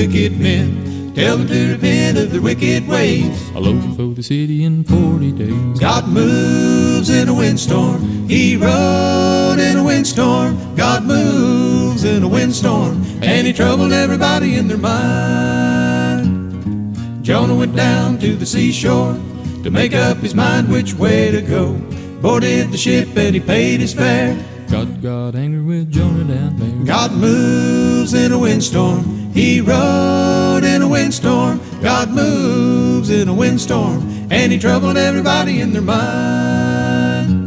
wicked men. Tell them to repent of their wicked ways. I loaded for the city in 40 days. God moves in a windstorm. He rode in a windstorm. God moves in a windstorm. And he troubled everybody in their mind. Jonah went down to the seashore to make up his mind which way to go. Boarded the ship and he paid his fare. God got angry with Jonah down there. God moves in a windstorm. He rode in a windstorm. God moves in a windstorm. And he troubled everybody in their mind.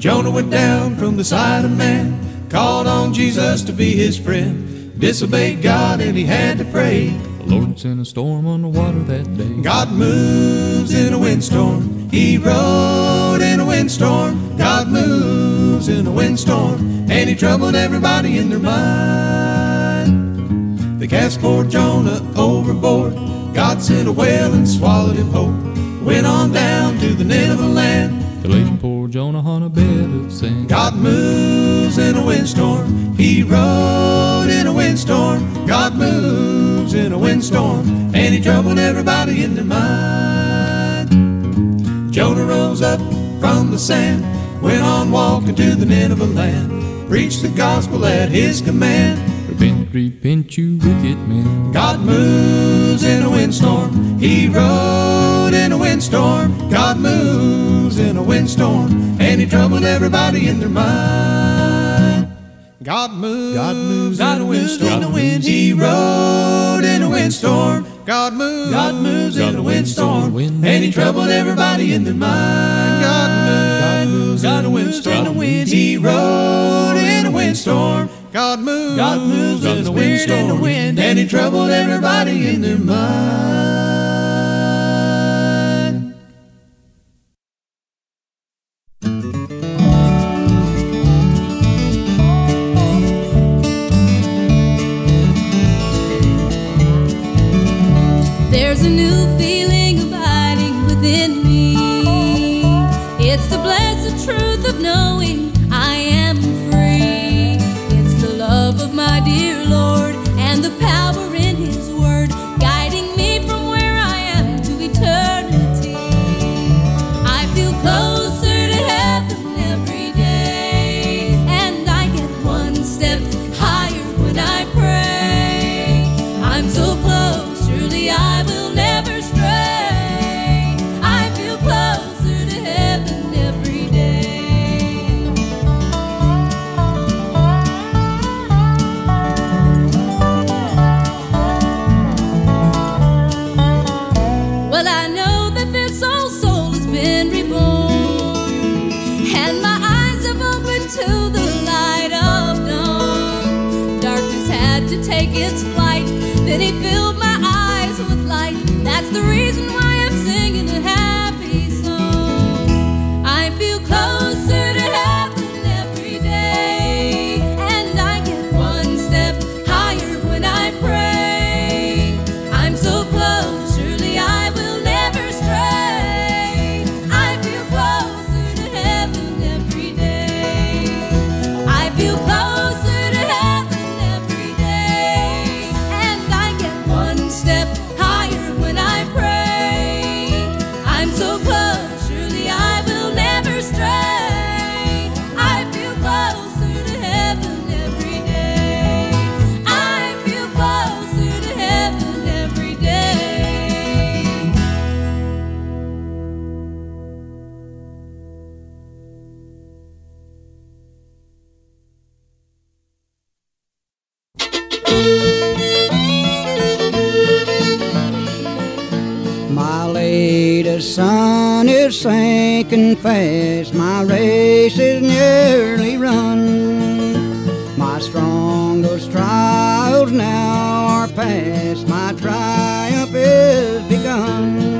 Jonah went down from the side of man, called on Jesus to be his friend. Disobeyed God and he had to pray. The Lord sent a storm on the water that day. God moves in a windstorm. He rode in a windstorm. God moves in a windstorm. And he troubled everybody in their mind. Cast poor Jonah overboard. God sent a whale and swallowed him whole. Went on down to the Nineveh land. They laid poor Jonah on a bed of sand. God moves in a windstorm. He rode in a windstorm. God moves in a windstorm. And he troubled everybody in their mind. Jonah rose up from the sand, went on walking to the Nineveh land, preached the gospel at his command. Repent, repent, you wicked men. God moves in a windstorm. He rode in a windstorm. God moves in a windstorm. And he troubled everybody in their mind. God moves, God moves in a windstorm. He rode in a windstorm. God moves, God moves in a windstorm. And he troubled everybody in their mind. God moves, God moves in a windstorm. He rode in a windstorm. God moves, God moves in the windstorm. And he troubled everybody in their mind. Sun is sinking fast. My race is nearly run. My strongest trials now are past. My triumph is begun.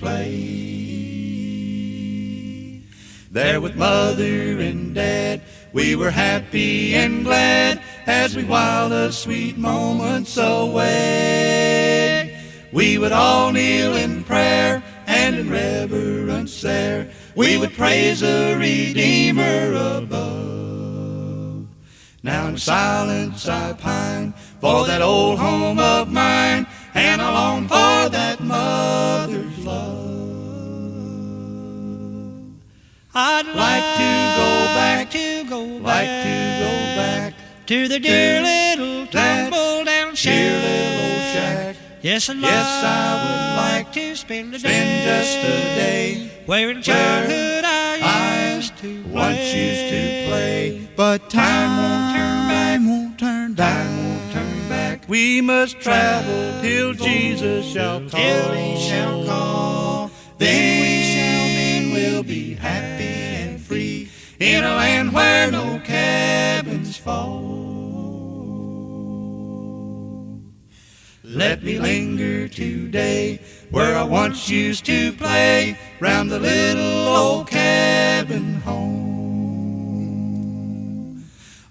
Play. There with mother and dad, we were happy and glad as we whiled the sweet moments away. We would all kneel in prayer and in reverence there, we would praise the Redeemer above. Now in silence I pine for that old home of mine, and I long for that mother's I'd like to go back, to go like to go back to the dear to little tumble down dear little shack. Yes, and Yes, I would like to spend a Spend just a day where in childhood I used to once used to play, but time won't turn back, won't turn back, won't turn back. We must travel till Jesus shall call. Till he shall call. Then in a land where no cabins fall. Let me linger today where I once used to play round the little old cabin home.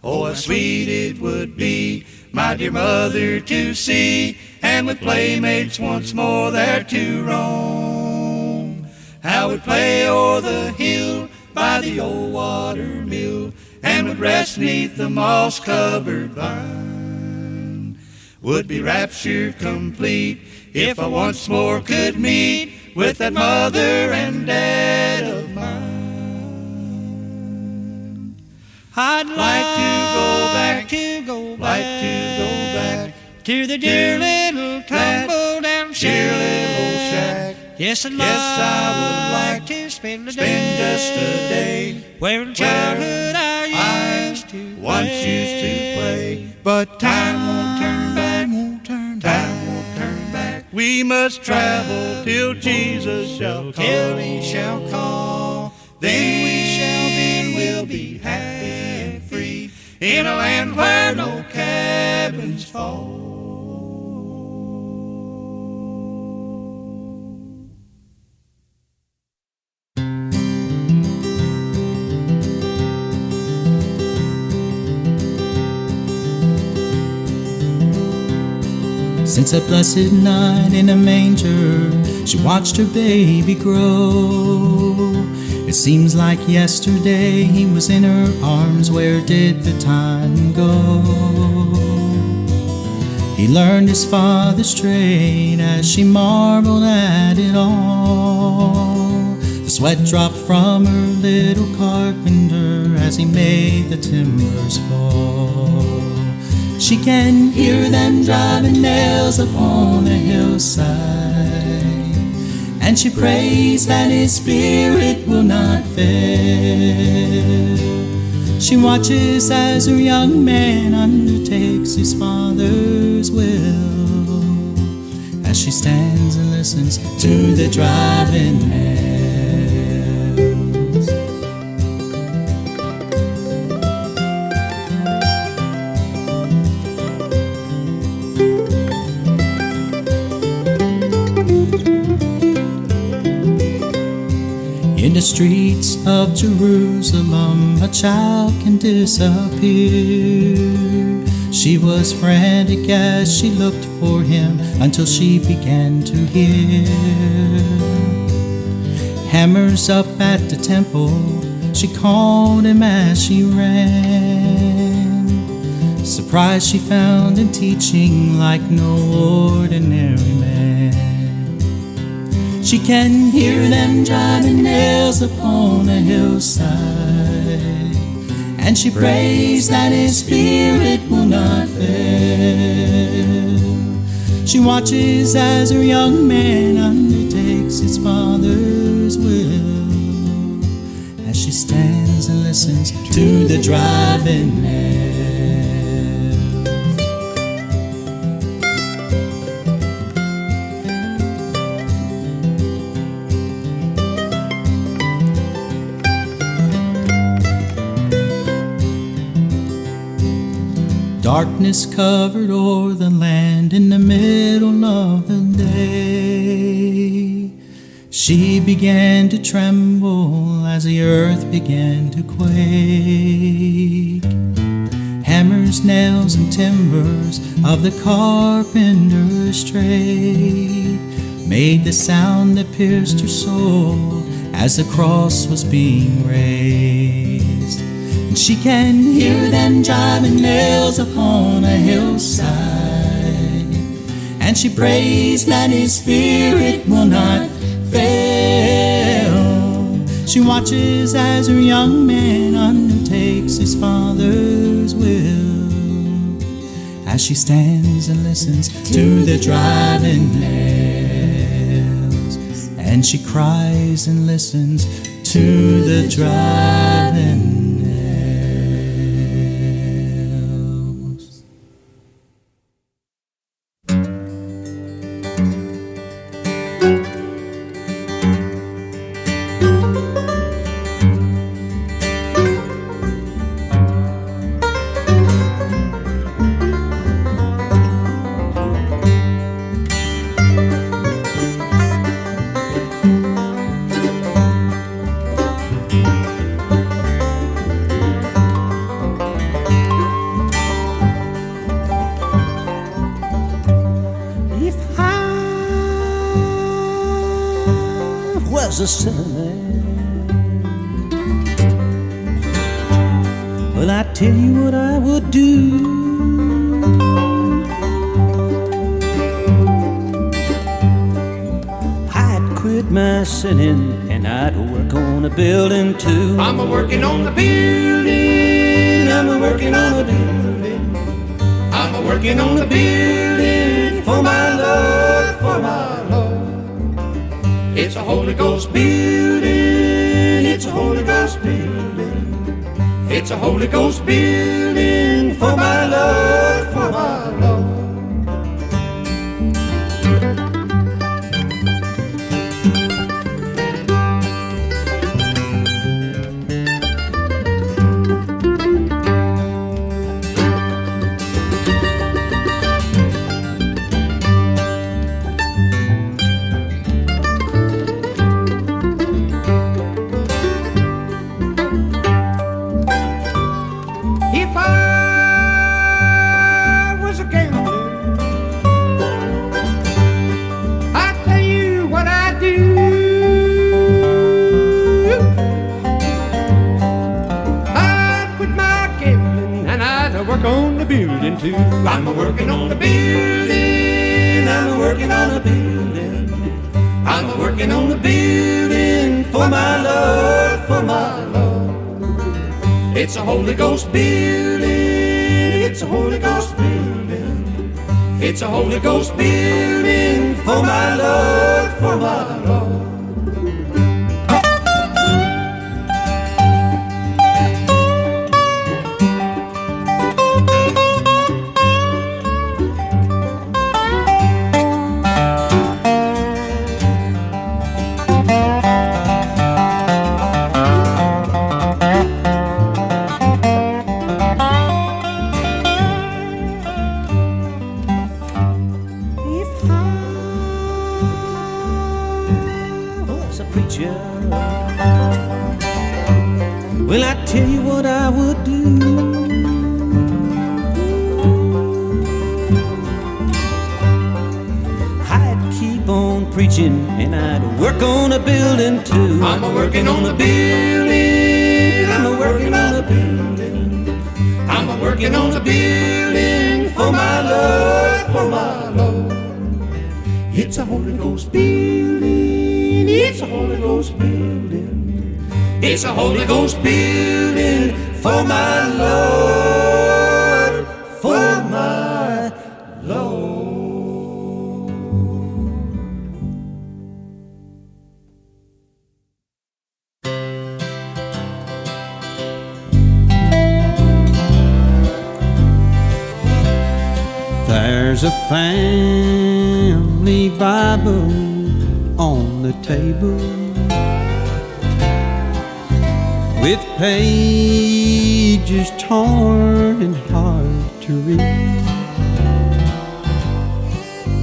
Oh, how sweet it would be, my dear mother, to see, and with playmates once more there to roam. How we'd play o'er the hill by the old water mill, and would rest neath the moss covered vine. Would be rapture complete if I once more could meet with that mother and dad of mine. I'd like to go back, to go back, Like to go back to the dear little tumble down dear little shack. Yes, I'd Yes, I would like to spend a Spend day just a day where in childhood I I used to once play. used to play. But time won't turn back, won't turn time won't turn back. We must travel till Jesus shall call. Till he shall call, Then we shall then be, we'll be happy and free in a land where no cabins fall. Since that blessed night in a manger, she watched her baby grow. It seems like yesterday he was in her arms. Where did the time go? He learned his father's trade as she marveled at it all. The sweat dropped from her little carpenter as he made the timbers fall. She can hear them driving nails upon the hillside, and she prays that his spirit will not fail. She watches as her young man undertakes his father's will, as she stands and listens to the driving nails. Of Jerusalem, a child can disappear. She was frantic as she looked for him until she began to hear. Hammers up at the temple, she called him as she ran. Surprised she found him teaching like no ordinary. She can hear them driving nails upon a hillside. And she prays that his spirit will not fail. She watches as her young man undertakes his father's will. As she stands and listens to the driving nails. Darkness covered o'er the land in the middle of the day. She began to tremble as the earth began to quake. Hammers, nails, and timbers of the carpenter's trade made the sound that pierced her soul as the cross was being raised. And she can hear them driving nails upon a hillside. And she prays that his spirit will not fail. She watches as her young man undertakes his father's will. As she stands and listens to the driving nails. And she cries and listens to the driving was a sinner, well, I tell you what I would do. I'd quit my sitting and I'd work on a building too. I'm a working on the building. I'm a working on the building. I'm a working on the building for my Lord, for my. It's a Holy Ghost building. It's a Holy Ghost building. It's a Holy Ghost building for my Lord, Ghost building. It's a Holy Ghost building. It's a Holy Ghost building for my Lord, for my Lord.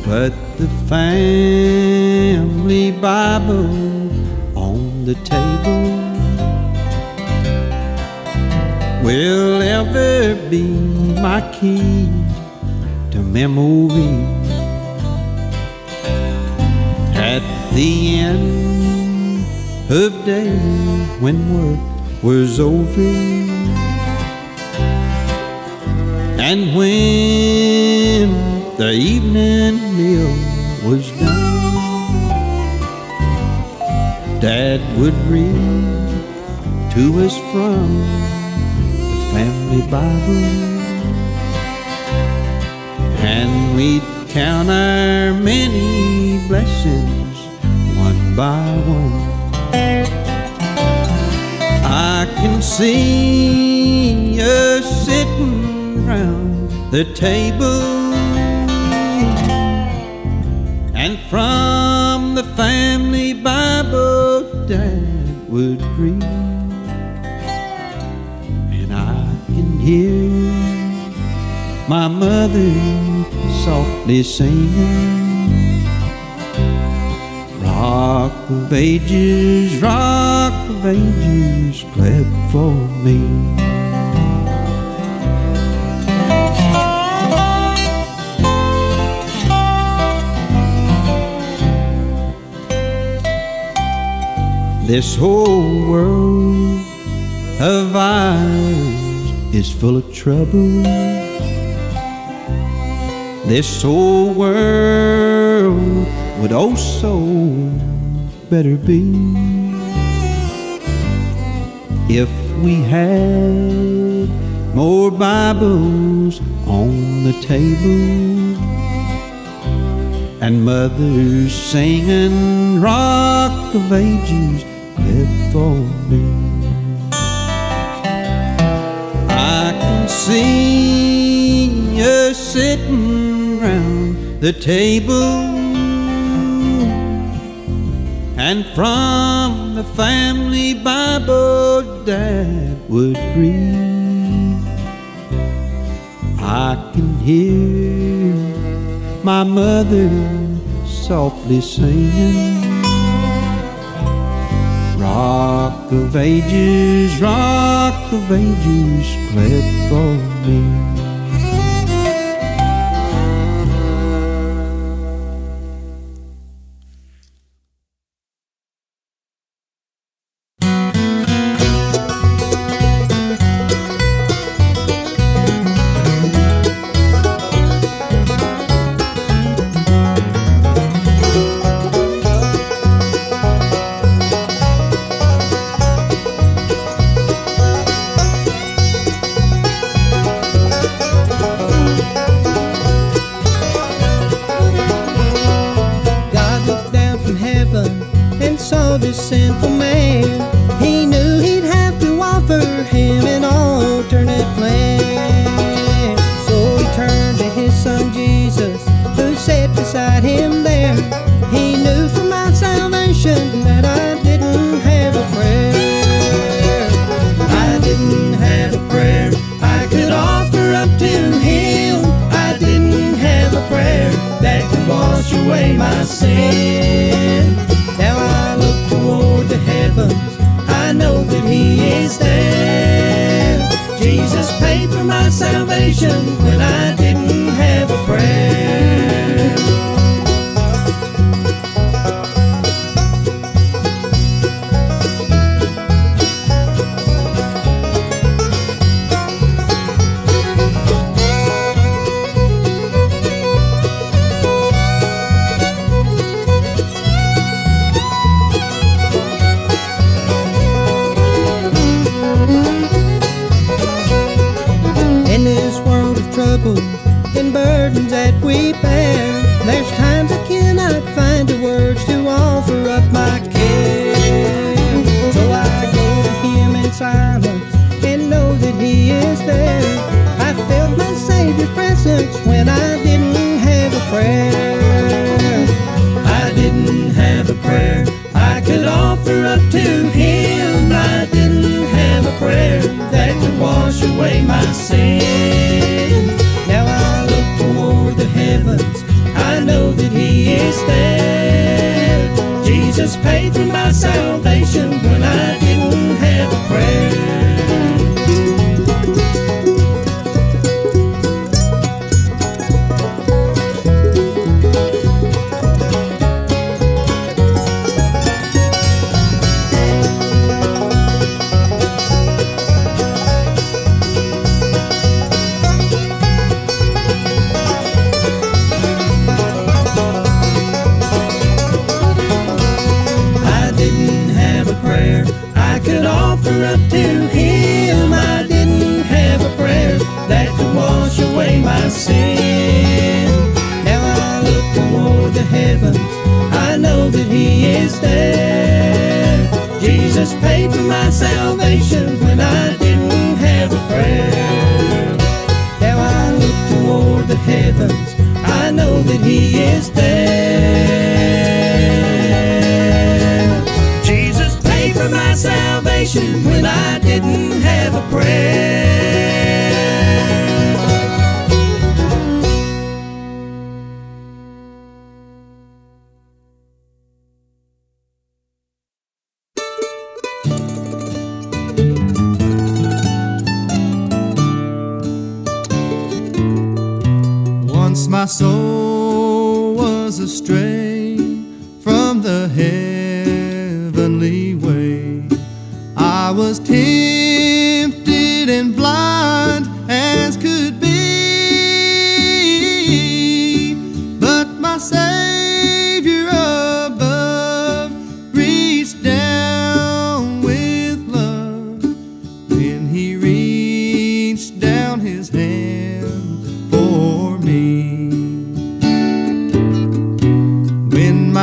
But the family Bible on the table will ever be my key to memory. At the end of day when work was over, and when the evening meal was done, Dad would read to us from the family Bible. And we'd count our many blessings one by one. I can see us sitting round the table, from the family Bible, Dad would read, and I can hear my mother softly singing. Rock of ages, rock of ages, clap for me. This whole world of ours is full of trouble. This whole world would also better be if we had more Bibles on the table and mothers singing Rock of Ages for me. I can see her sitting round the table. And from the family Bible Dad would read, I can hear my mother softly singing. rock of ages, rock of ages, clap for me. Christian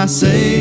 I say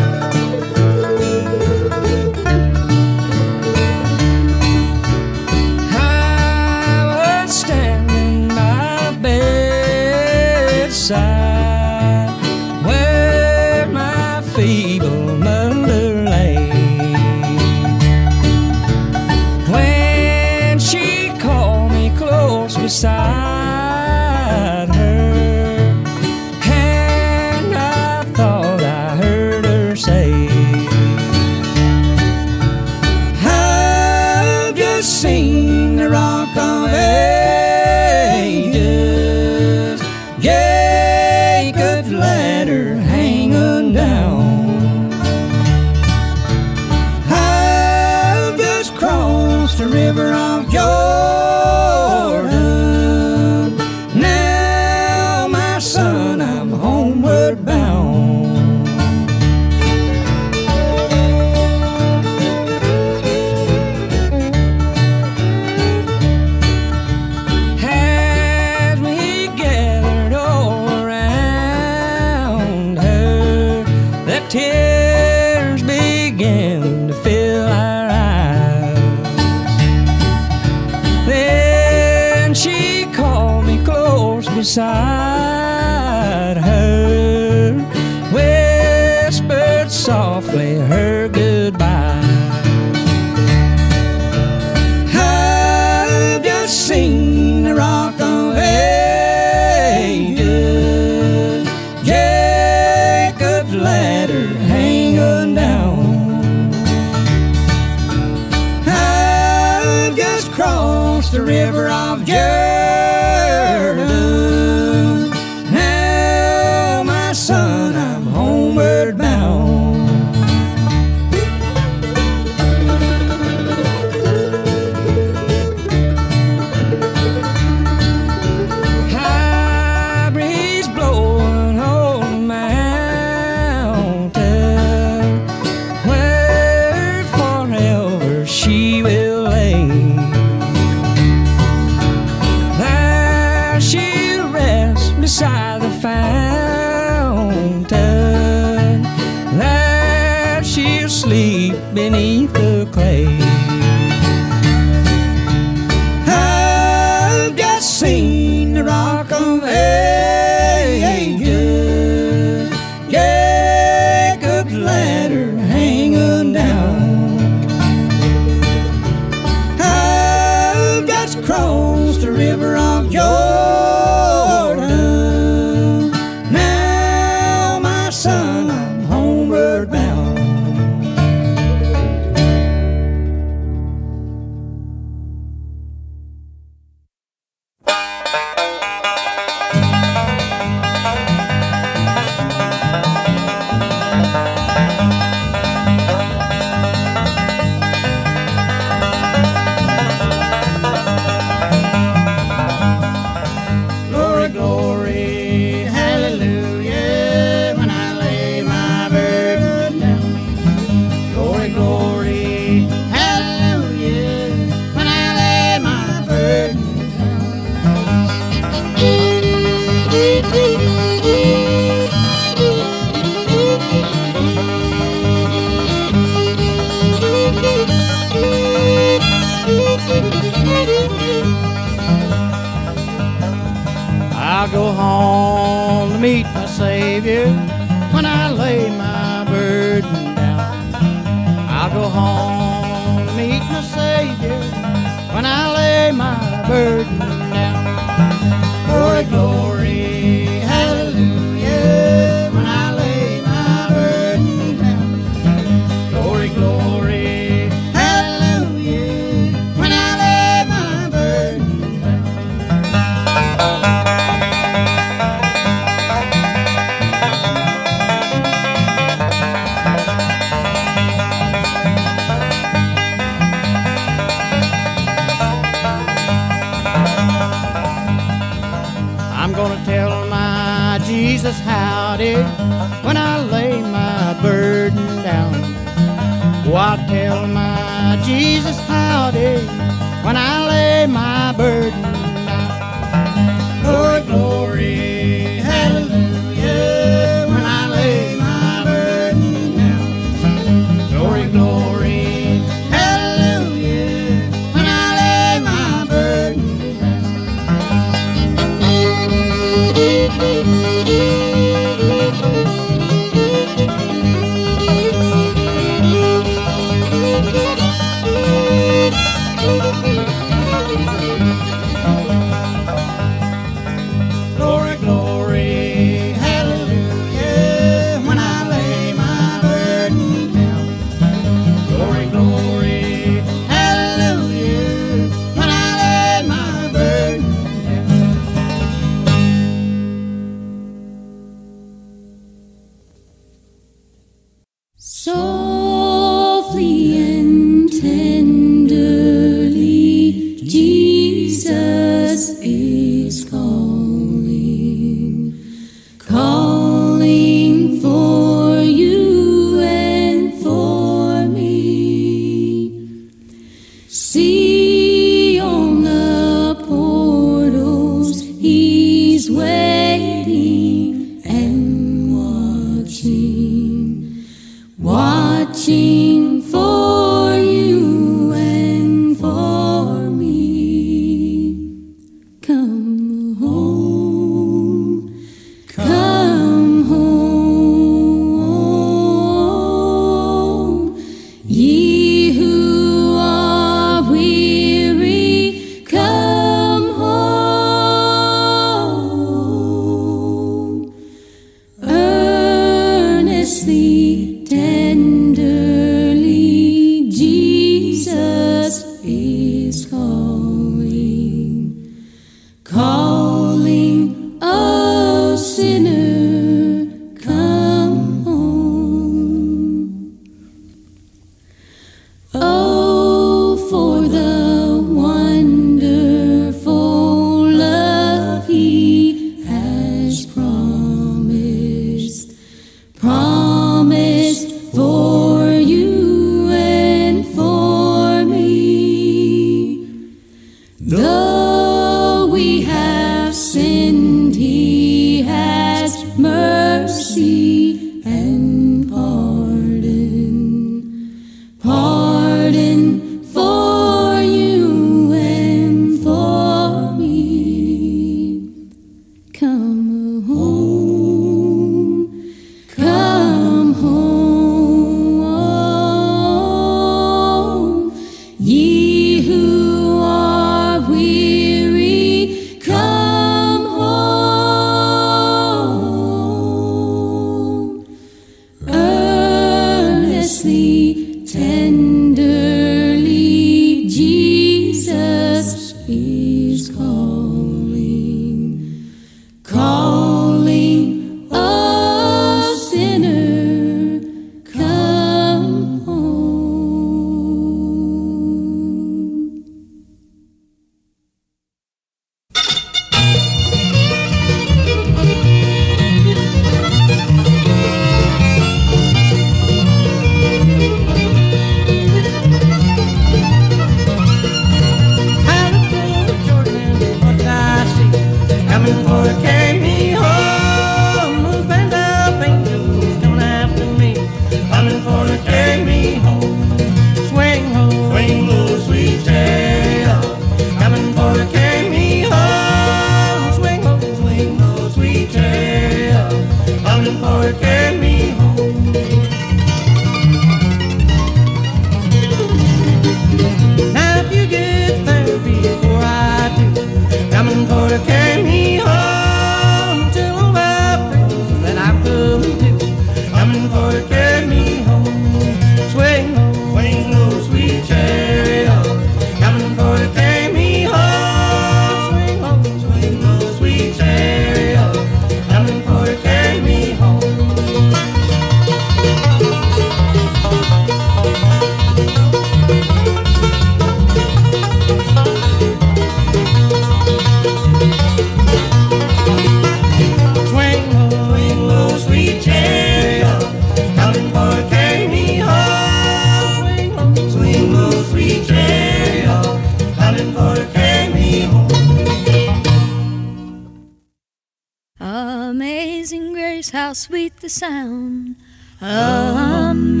sweet the sound. Amazing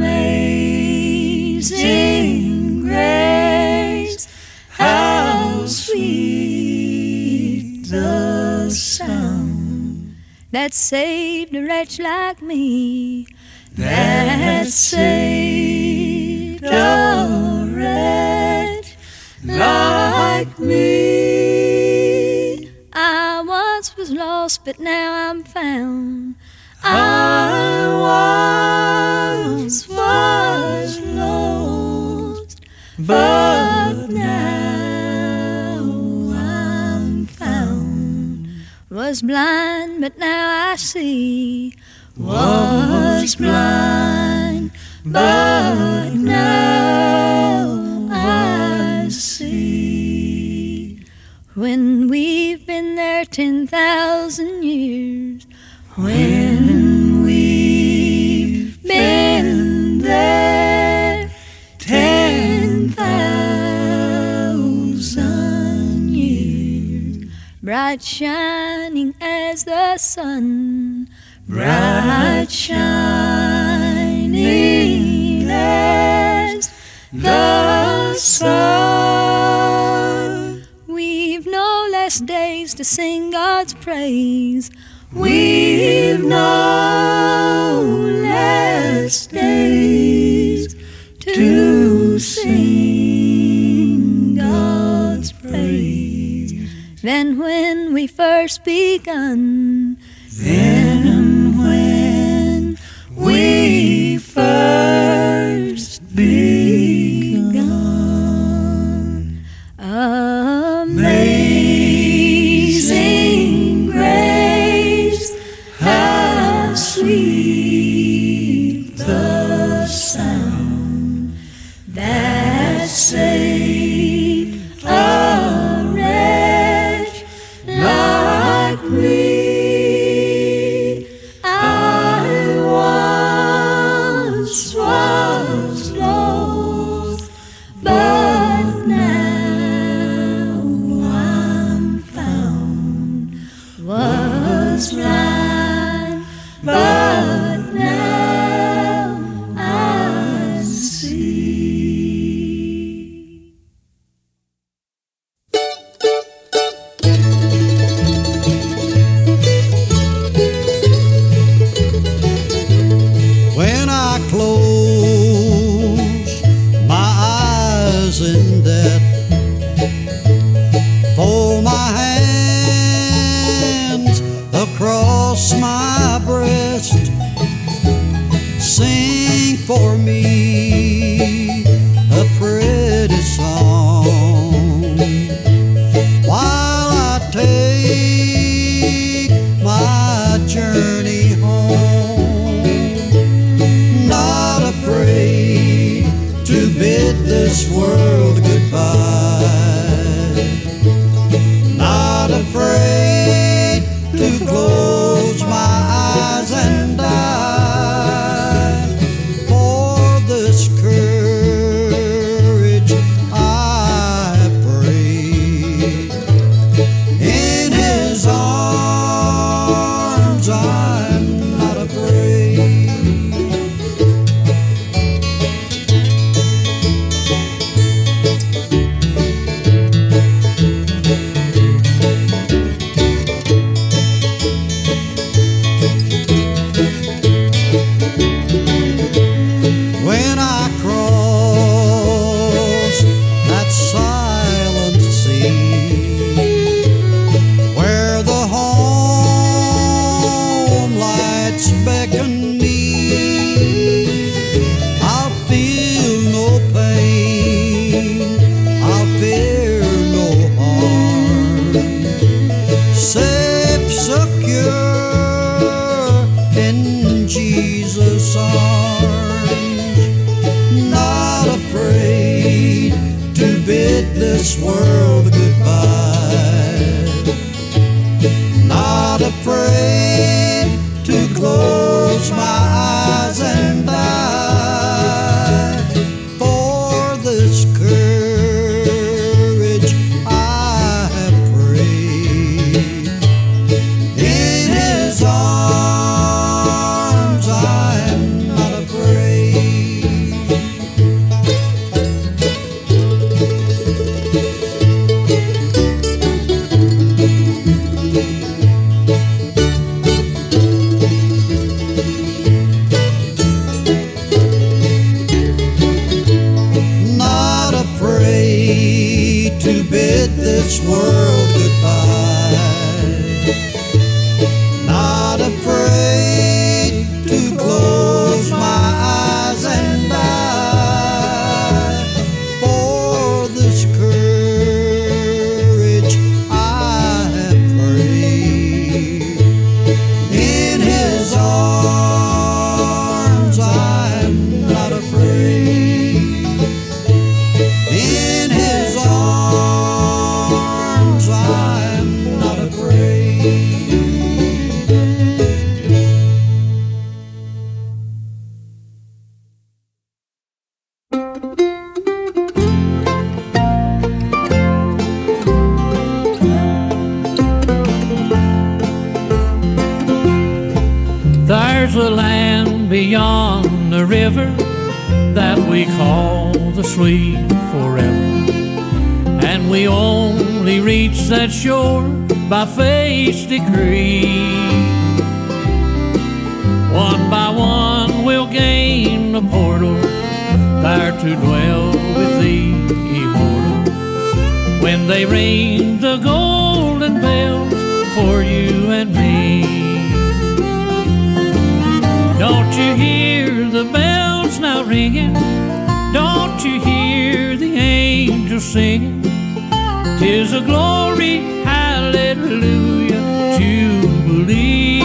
grace, how sweet the sound that saved a wretch like me. That saved a wretch like me. I once was lost, but now I'm found. I once was lost, but now I'm found. Was blind, but now I see. Was blind, but now I see. When we've been there ten thousand years, when we've been there ten thousand years, bright shining as the sun, bright shining as the sun. We've no less days to sing God's praise. We've no less days to sing God's praise than when we first begun. Then when we first When they ring the golden bells for you and me. Don't you hear the bells now ringing? Don't you hear the angels singing? Tis a glory, hallelujah, jubilee.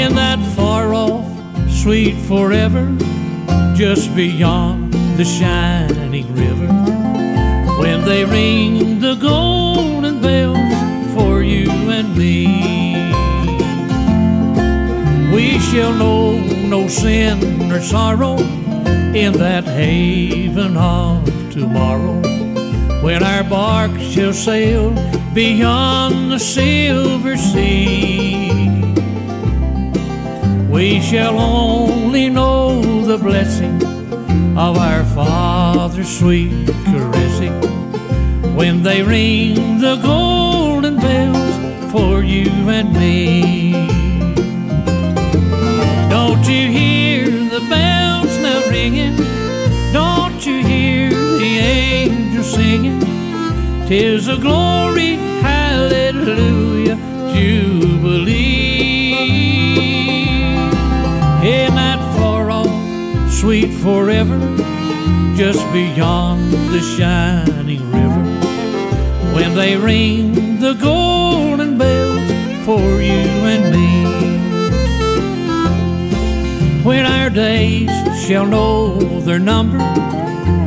In that far off, sweet forever, just beyond the shining river, they ring the golden bells for you and me. We shall know no sin or sorrow in that haven of tomorrow when our bark shall sail beyond the silver sea. We shall only know the blessing of our Father's sweet when they ring the golden bells for you and me. Don't you hear the bells now ringing? Don't you hear the angels singing? Tis a glory, hallelujah, jubilee. In that far off, sweet forever, just beyond the river, when they ring the golden bells for you and me when our days shall know their number,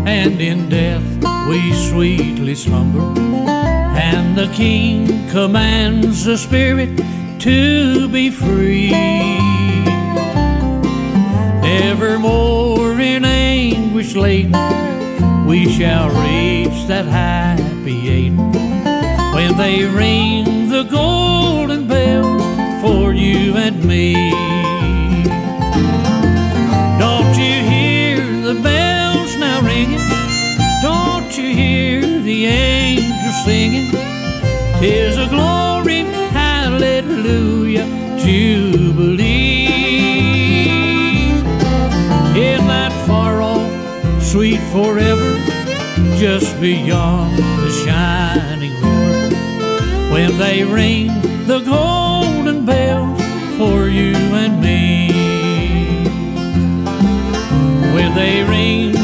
and in death we sweetly slumber, and the King commands the Spirit to be free. Evermore in anguish laden, we shall reach that happy Eden when they ring the golden bells for you and me. Don't you hear the bells now ringing? Don't you hear the angels singing? Tis a glory, hallelujah, jubilee. In that far off, sweet forever, just beyond the shining river, when they ring the golden bells for you and me. When they ring